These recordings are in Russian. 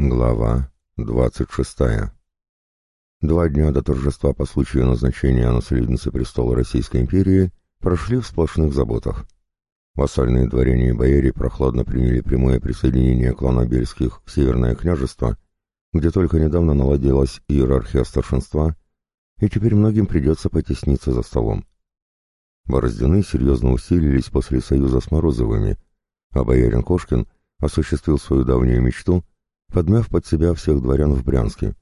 Глава 26. Два дня до торжества по случаю назначения наследницы престола Российской империи прошли в сплошных заботах. Вассальные дворяне и бояре прохладно приняли прямое присоединение клана Бельских в Северное княжество, где только недавно наладилась иерархия старшинства, и теперь многим придется потесниться за столом. Бороздины серьезно усилились после союза с Морозовыми, а боярин Кошкин осуществил свою давнюю мечту — подмяв под себя всех дворян в Брянске,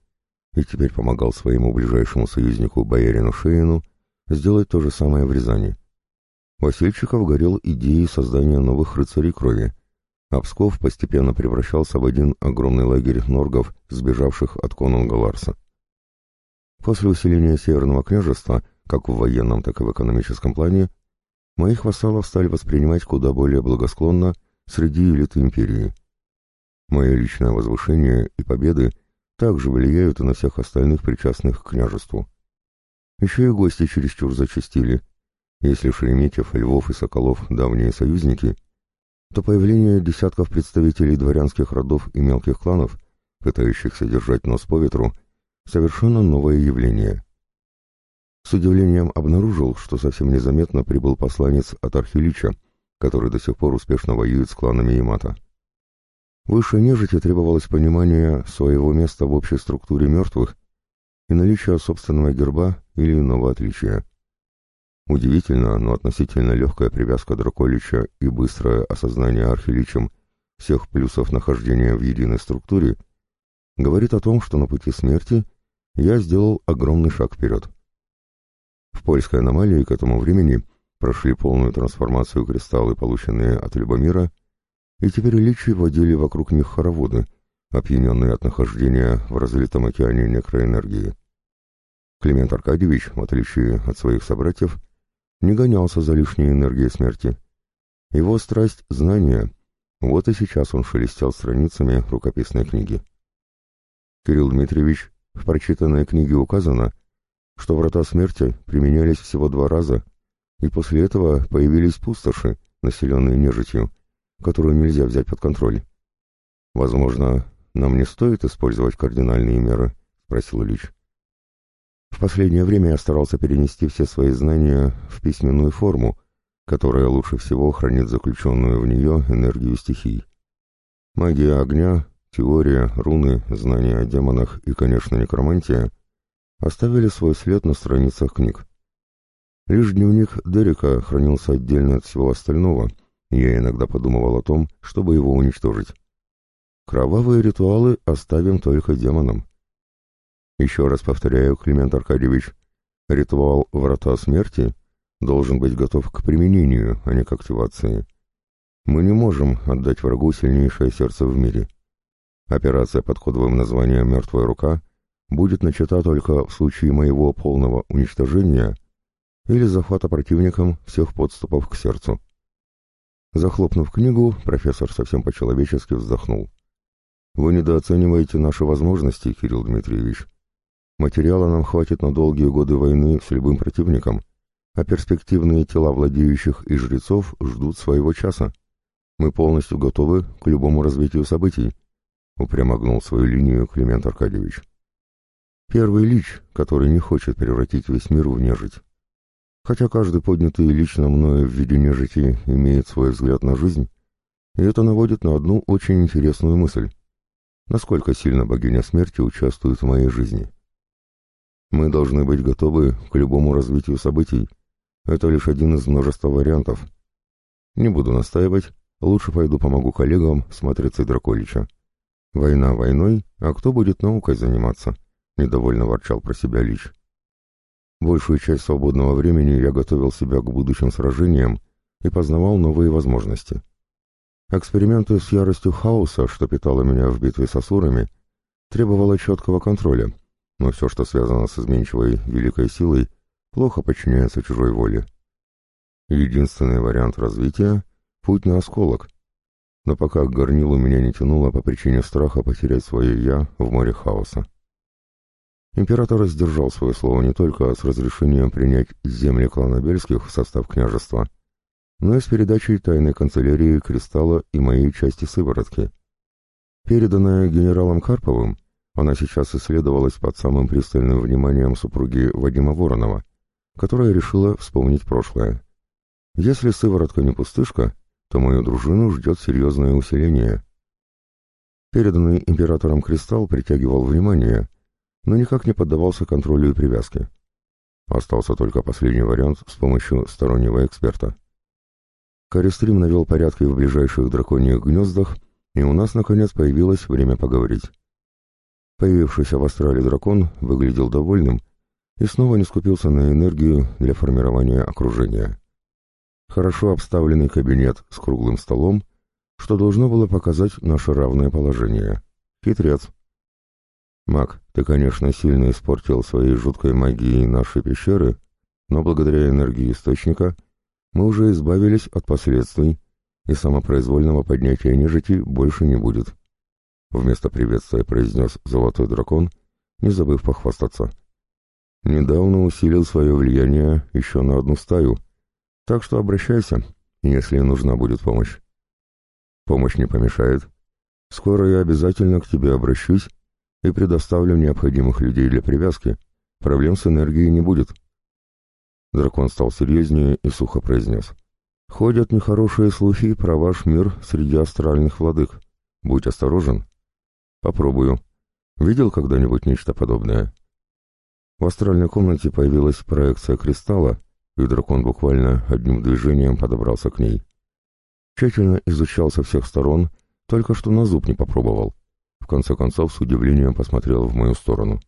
и теперь помогал своему ближайшему союзнику боярину Шеину сделать то же самое в Рязани. Васильчиков горел идеей создания новых рыцарей крови, а Псков постепенно превращался в один огромный лагерь норгов, сбежавших от конунга Ларса. После усиления Северного княжества, как в военном, так и в экономическом плане, моих вассалов стали воспринимать куда более благосклонно среди элиты империи – личное возвышение и победы также влияют и на всех остальных причастных к княжеству. Еще и гости чересчур зачастили. Если Шереметьев, Львов и Соколов — давние союзники, то появление десятков представителей дворянских родов и мелких кланов, пытающихся держать нос по ветру, совершенно новое явление. С удивлением обнаружил, что совсем незаметно прибыл посланец от Архилича, который до сих пор успешно воюет с кланами Ямата. Высшей нежити требовалось понимание своего места в общей структуре мертвых и наличие собственного герба или иного отличия. Удивительно, но относительно легкая привязка Драколича и быстрое осознание Архиличем всех плюсов нахождения в единой структуре говорит о том, что на пути смерти я сделал огромный шаг вперед. В польской аномалии к этому времени прошли полную трансформацию кристаллы, полученные от Любомира, и теперь личи водили вокруг них хороводы, опьяненные от нахождения в разлитом океане некроэнергии. Климент Аркадьевич, в отличие от своих собратьев, не гонялся за лишней энергией смерти. Его страсть — знания, вот и сейчас он шелестел страницами рукописной книги. Кирилл Дмитриевич, в прочитанной книге указано, что врата смерти применялись всего два раза, и после этого появились пустоши, населенные нежитью, которую нельзя взять под контроль. «Возможно, нам не стоит использовать кардинальные меры?» — спросил Ильич. В последнее время я старался перенести все свои знания в письменную форму, которая лучше всего хранит заключенную в нее энергию стихий. Магия огня, теория, руны, знания о демонах и, конечно, некромантия оставили свой след на страницах книг. Лишь дневник Дерека хранился отдельно от всего остального — я иногда подумывал о том, чтобы его уничтожить. Кровавые ритуалы оставим только демонам. Еще раз повторяю, Климент Аркадьевич, ритуал «Врата смерти» должен быть готов к применению, а не к активации. Мы не можем отдать врагу сильнейшее сердце в мире. Операция под кодовым названием «Мертвая рука» будет начата только в случае моего полного уничтожения или захвата противником всех подступов к сердцу. Захлопнув книгу, профессор совсем по-человечески вздохнул. «Вы недооцениваете наши возможности, Кирилл Дмитриевич. Материала нам хватит на долгие годы войны с любым противником, а перспективные тела владеющих и жрецов ждут своего часа. Мы полностью готовы к любому развитию событий», — упрямо гнул свою линию Климент Аркадьевич. «Первый лич, который не хочет превратить весь мир в нежить. Хотя каждый поднятый лично мною в виде нежити имеет свой взгляд на жизнь, и это наводит на одну очень интересную мысль. Насколько сильно богиня смерти участвует в моей жизни? Мы должны быть готовы к любому развитию событий. Это лишь один из множества вариантов. Не буду настаивать, лучше пойду помогу коллегам с матрицей Драколича. Война войной, а кто будет наукой заниматься? Недовольно ворчал про себя Лич. Большую часть свободного времени я готовил себя к будущим сражениям и познавал новые возможности. Эксперименты с яростью хаоса, что питало меня в битве с асурами, требовало четкого контроля, но все, что связано с изменчивой великой силой, плохо подчиняется чужой воле. Единственный вариант развития — путь на осколок, но пока к горнилу меня не тянуло по причине страха потерять свое «я» в море хаоса. Император сдержал свое слово не только с разрешением принять земли клана Бельских в состав княжества, но и с передачей тайной канцелярии Кристалла и моей части сыворотки. Переданная генералом Карповым, она сейчас исследовалась под самым пристальным вниманием супруги Вадима Воронова, которая решила вспомнить прошлое. Если сыворотка не пустышка, то мою дружину ждет серьезное усиление. Переданный императором кристалл притягивал внимание, но никак не поддавался контролю и привязке. Остался только последний вариант с помощью стороннего эксперта. Користрим навел порядки в ближайших драконьих гнездах, и у нас, наконец, появилось время поговорить. Появившийся в астрале дракон выглядел довольным и снова не скупился на энергию для формирования окружения. Хорошо обставленный кабинет с круглым столом, что должно было показать наше равное положение. Хитрец. Маг, ты, конечно, сильно испортил своей жуткой магией наши пещеры, но благодаря энергии источника мы уже избавились от последствий, и самопроизвольного поднятия нежити больше не будет. Вместо приветствия произнес золотой дракон, не забыв похвастаться. Недавно усилил свое влияние еще на одну стаю, так что обращайся, если нужна будет помощь. Помощь не помешает. Скоро я обязательно к тебе обращусь и предоставлю необходимых людей для привязки. Проблем с энергией не будет. Дракон стал серьезнее и сухо произнес. Ходят нехорошие слухи про ваш мир среди астральных владык. Будь осторожен. Попробую. Видел когда-нибудь нечто подобное? В астральной комнате появилась проекция кристалла, и дракон буквально одним движением подобрался к ней. Тщательно изучал со всех сторон, только что на зуб не попробовал. В конце концов, с удивлением посмотрел в мою сторону.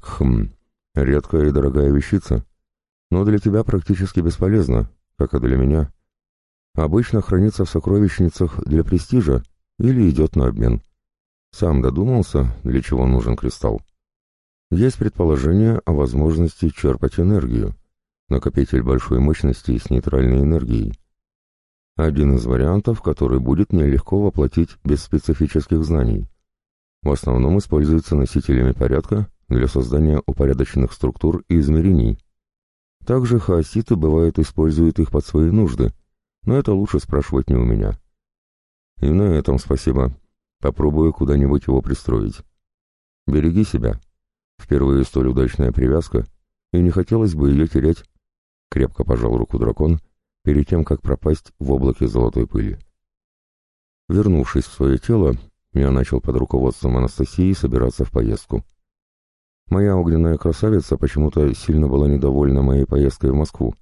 «Хм, редкая и дорогая вещица, но для тебя практически бесполезна, как и для меня. Обычно хранится в сокровищницах для престижа или идет на обмен. Сам додумался, для чего нужен кристалл. Есть предположение о возможности черпать энергию, накопитель большой мощности с нейтральной энергией. Один из вариантов, который будет нелегко воплотить без специфических знаний. В основном используется носителями порядка для создания упорядоченных структур и измерений. Также хаоситы бывают используют их под свои нужды, но это лучше спрашивать не у меня. И на этом спасибо. Попробую куда-нибудь его пристроить. Береги себя. Впервые столь удачная привязка, и не хотелось бы ее терять. Крепко пожал руку дракон, перед тем, как пропасть в облаке золотой пыли. Вернувшись в свое тело, я начал под руководством Анастасии собираться в поездку. Моя огненная красавица почему-то сильно была недовольна моей поездкой в Москву,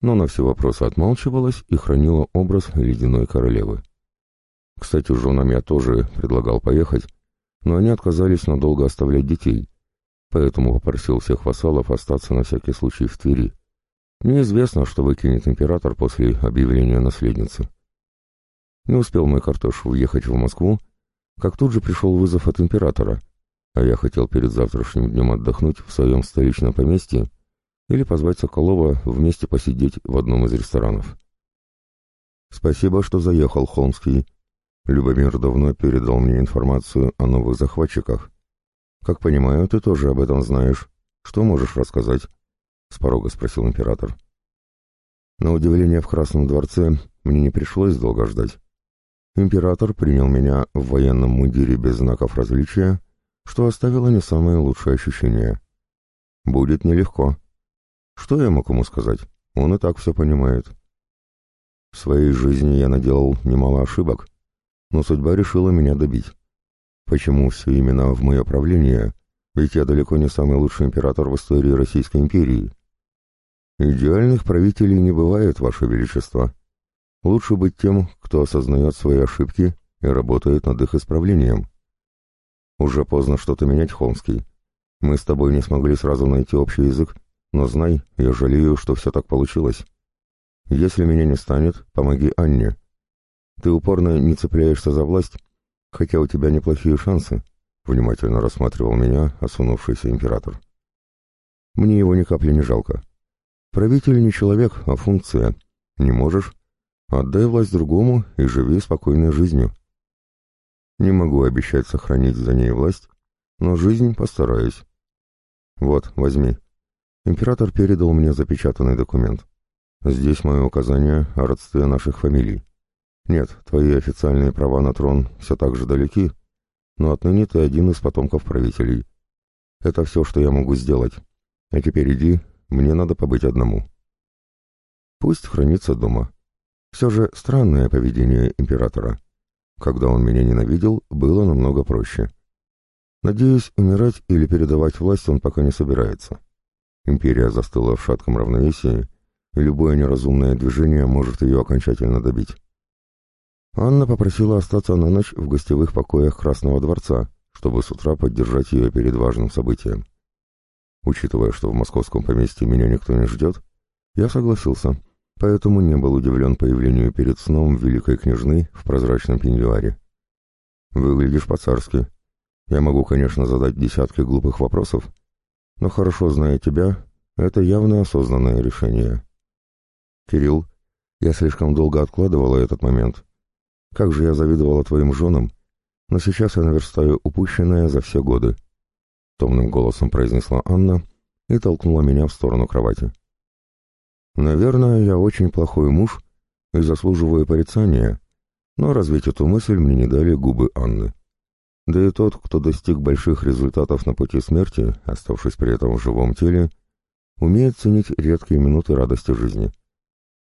но на все вопросы отмалчивалась и хранила образ ледяной королевы. Кстати, женам я тоже предлагал поехать, но они отказались надолго оставлять детей, поэтому попросил всех вассалов остаться на всякий случай в Твери. Неизвестно, что выкинет император после объявления наследницы. Не успел мой картош уехать в Москву, как тут же пришел вызов от императора, а я хотел перед завтрашним днем отдохнуть в своем столичном поместье или позвать Соколова вместе посидеть в одном из ресторанов. «Спасибо, что заехал, Холмский», Любомир давно передал мне информацию о новых захватчиках. Как понимаю, ты тоже об этом знаешь. Что можешь рассказать? С порога спросил император. На удивление в Красном дворце мне не пришлось долго ждать. Император принял меня в военном мундире без знаков различия, что оставило не самые лучшие ощущения. Будет нелегко. Что я мог ему сказать? Он и так все понимает. В своей жизни я наделал немало ошибок, но судьба решила меня добить. Почему все именно в мое правление? Ведь я далеко не самый лучший император в истории Российской империи. Идеальных правителей не бывает, Ваше Величество. Лучше быть тем, кто осознает свои ошибки и работает над их исправлением. Уже поздно что-то менять, Холмский. Мы с тобой не смогли сразу найти общий язык, но знай, я жалею, что все так получилось. Если меня не станет, помоги Анне. Ты упорно не цепляешься за власть, хотя у тебя неплохие шансы, — внимательно рассматривал меня осунувшийся император. Мне его ни капли не жалко. Правитель не человек, а функция. Не можешь? Отдай власть другому и живи спокойной жизнью. Не могу обещать сохранить за ней власть, но жизнь постараюсь. Вот, возьми. Император передал мне запечатанный документ. Здесь мое указание о родстве наших фамилий. Нет, твои официальные права на трон все так же далеки, но отныне ты один из потомков правителей. Это все, что я могу сделать. А теперь иди, мне надо побыть одному. Пусть хранится дома. Все же странное поведение императора. Когда он меня ненавидел, было намного проще. Надеюсь, умирать или передавать власть он пока не собирается. Империя застыла в шатком равновесии, и любое неразумное движение может ее окончательно добить. Анна попросила остаться на ночь в гостевых покоях Красного дворца, чтобы с утра поддержать ее перед важным событием. Учитывая, что в московском поместье меня никто не ждет, я согласился, поэтому не был удивлен появлению перед сном великой княжны в прозрачном пеньюаре. «Выглядишь по-царски. Я могу, конечно, задать десятки глупых вопросов, но хорошо зная тебя, это явно осознанное решение. Кирилл, я слишком долго откладывала этот момент. Как же я завидовала твоим женам, но сейчас я наверстаю упущенное за все годы. Томным голосом произнесла Анна и толкнула меня в сторону кровати. Наверное, я очень плохой муж и заслуживаю порицания, но развить эту мысль мне не дали губы Анны. Да и тот, кто достиг больших результатов на пути смерти, оставшись при этом в живом теле, умеет ценить редкие минуты радости жизни.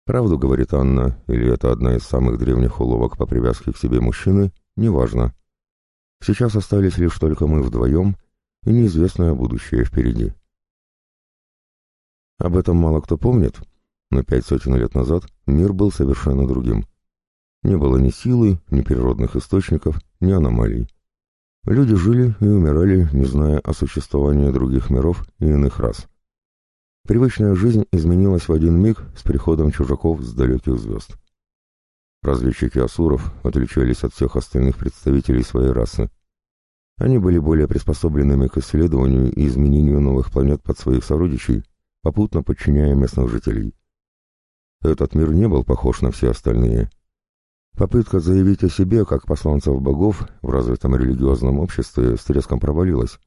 Правду говорит Анна, или это одна из самых древних уловок по привязке к себе мужчины, неважно. Сейчас остались лишь только мы вдвоем и неизвестное будущее впереди. Об этом мало кто помнит, но пять сотен лет назад мир был совершенно другим. Не было ни силы, ни природных источников, ни аномалий. Люди жили и умирали, не зная о существовании других миров и иных рас. Привычная жизнь изменилась в один миг с приходом чужаков с далеких звезд. Разведчики Асуров отличались от всех остальных представителей своей расы. Они были более приспособленными к исследованию и изменению новых планет под своих сородичей, попутно подчиняя местных жителей. Этот мир не был похож на все остальные – Попытка заявить о себе как посланцев богов в развитом религиозном обществе с треском провалилась,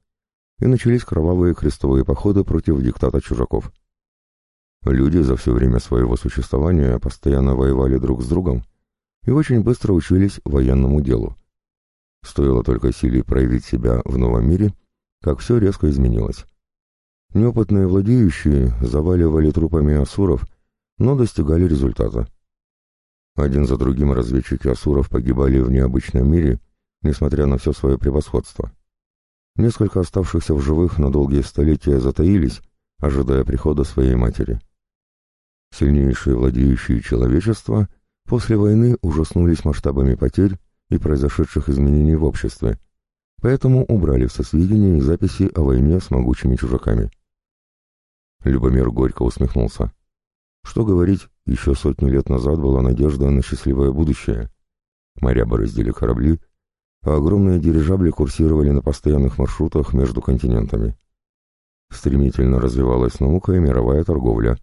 и начались кровавые крестовые походы против диктата чужаков. Люди за все время своего существования постоянно воевали друг с другом и очень быстро учились военному делу. Стоило только силе проявить себя в новом мире, как все резко изменилось. Неопытные владеющие заваливали трупами асуров, но достигали результата. Один за другим разведчики Асуров погибали в необычном мире, несмотря на все свое превосходство. Несколько оставшихся в живых на долгие столетия затаились, ожидая прихода своей матери. Сильнейшие владеющие человечества после войны ужаснулись масштабами потерь и произошедших изменений в обществе, поэтому убрали все сведения и записи о войне с могучими чужаками. Любомир горько усмехнулся. Что говорить, еще сотни лет назад была надежда на счастливое будущее. Моря бороздили корабли, а огромные дирижабли курсировали на постоянных маршрутах между континентами. Стремительно развивалась наука и мировая торговля.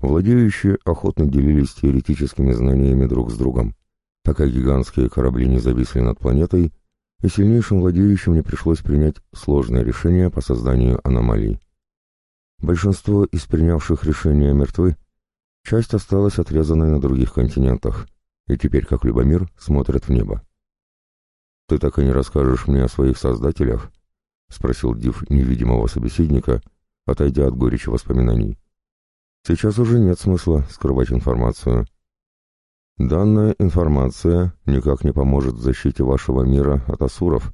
Владеющие охотно делились теоретическими знаниями друг с другом, пока гигантские корабли не зависли над планетой, и сильнейшим владеющим не пришлось принять сложное решение по созданию аномалий. Большинство из принявших решения мертвы, Часть осталась отрезанной на других континентах, и теперь, как Любомир, смотрят в небо. «Ты так и не расскажешь мне о своих создателях?» — спросил Див невидимого собеседника, отойдя от горечи воспоминаний. «Сейчас уже нет смысла скрывать информацию. Данная информация никак не поможет в защите вашего мира от асуров.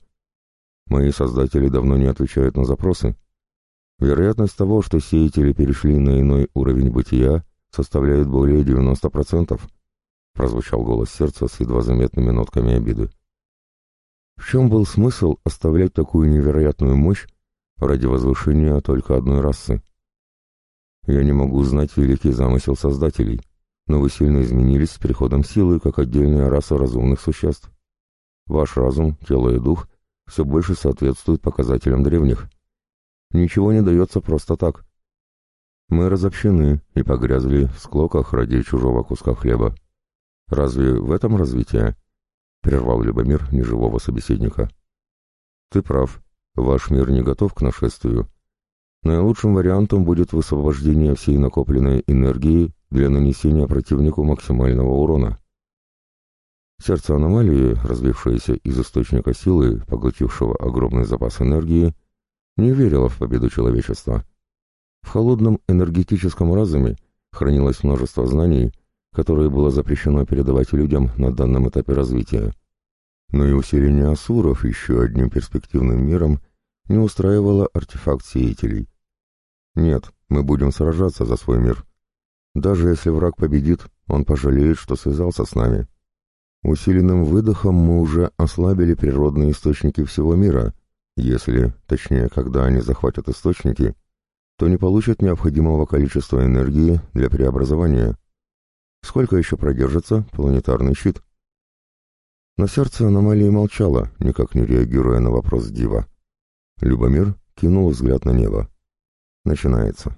Мои создатели давно не отвечают на запросы. Вероятность того, что сеятели перешли на иной уровень бытия, составляет более 90%, прозвучал голос сердца с едва заметными нотками обиды. В чем был смысл оставлять такую невероятную мощь ради возвышения только одной расы? Я не могу знать великий замысел создателей, но вы сильно изменились с приходом силы, как отдельная раса разумных существ. Ваш разум, тело и дух все больше соответствуют показателям древних. Ничего не дается просто так. Мы разобщены и погрязли в склоках ради чужого куска хлеба. Разве в этом развитие? Прервал Любомир неживого собеседника. Ты прав, ваш мир не готов к нашествию. Наилучшим вариантом будет высвобождение всей накопленной энергии для нанесения противнику максимального урона. Сердце аномалии, развившееся из источника силы, поглотившего огромный запас энергии, не верило в победу человечества. В холодном энергетическом разуме хранилось множество знаний, которые было запрещено передавать людям на данном этапе развития. Но и усиление асуров еще одним перспективным миром не устраивало артефакт сеятелей. Нет, мы будем сражаться за свой мир. Даже если враг победит, он пожалеет, что связался с нами. Усиленным выдохом мы уже ослабили природные источники всего мира. Если, точнее, когда они захватят источники, то не получат необходимого количества энергии для преобразования. Сколько еще продержится планетарный щит? Но сердце аномалии молчало, никак не реагируя на вопрос Дива. Любомир кинул взгляд на небо. Начинается.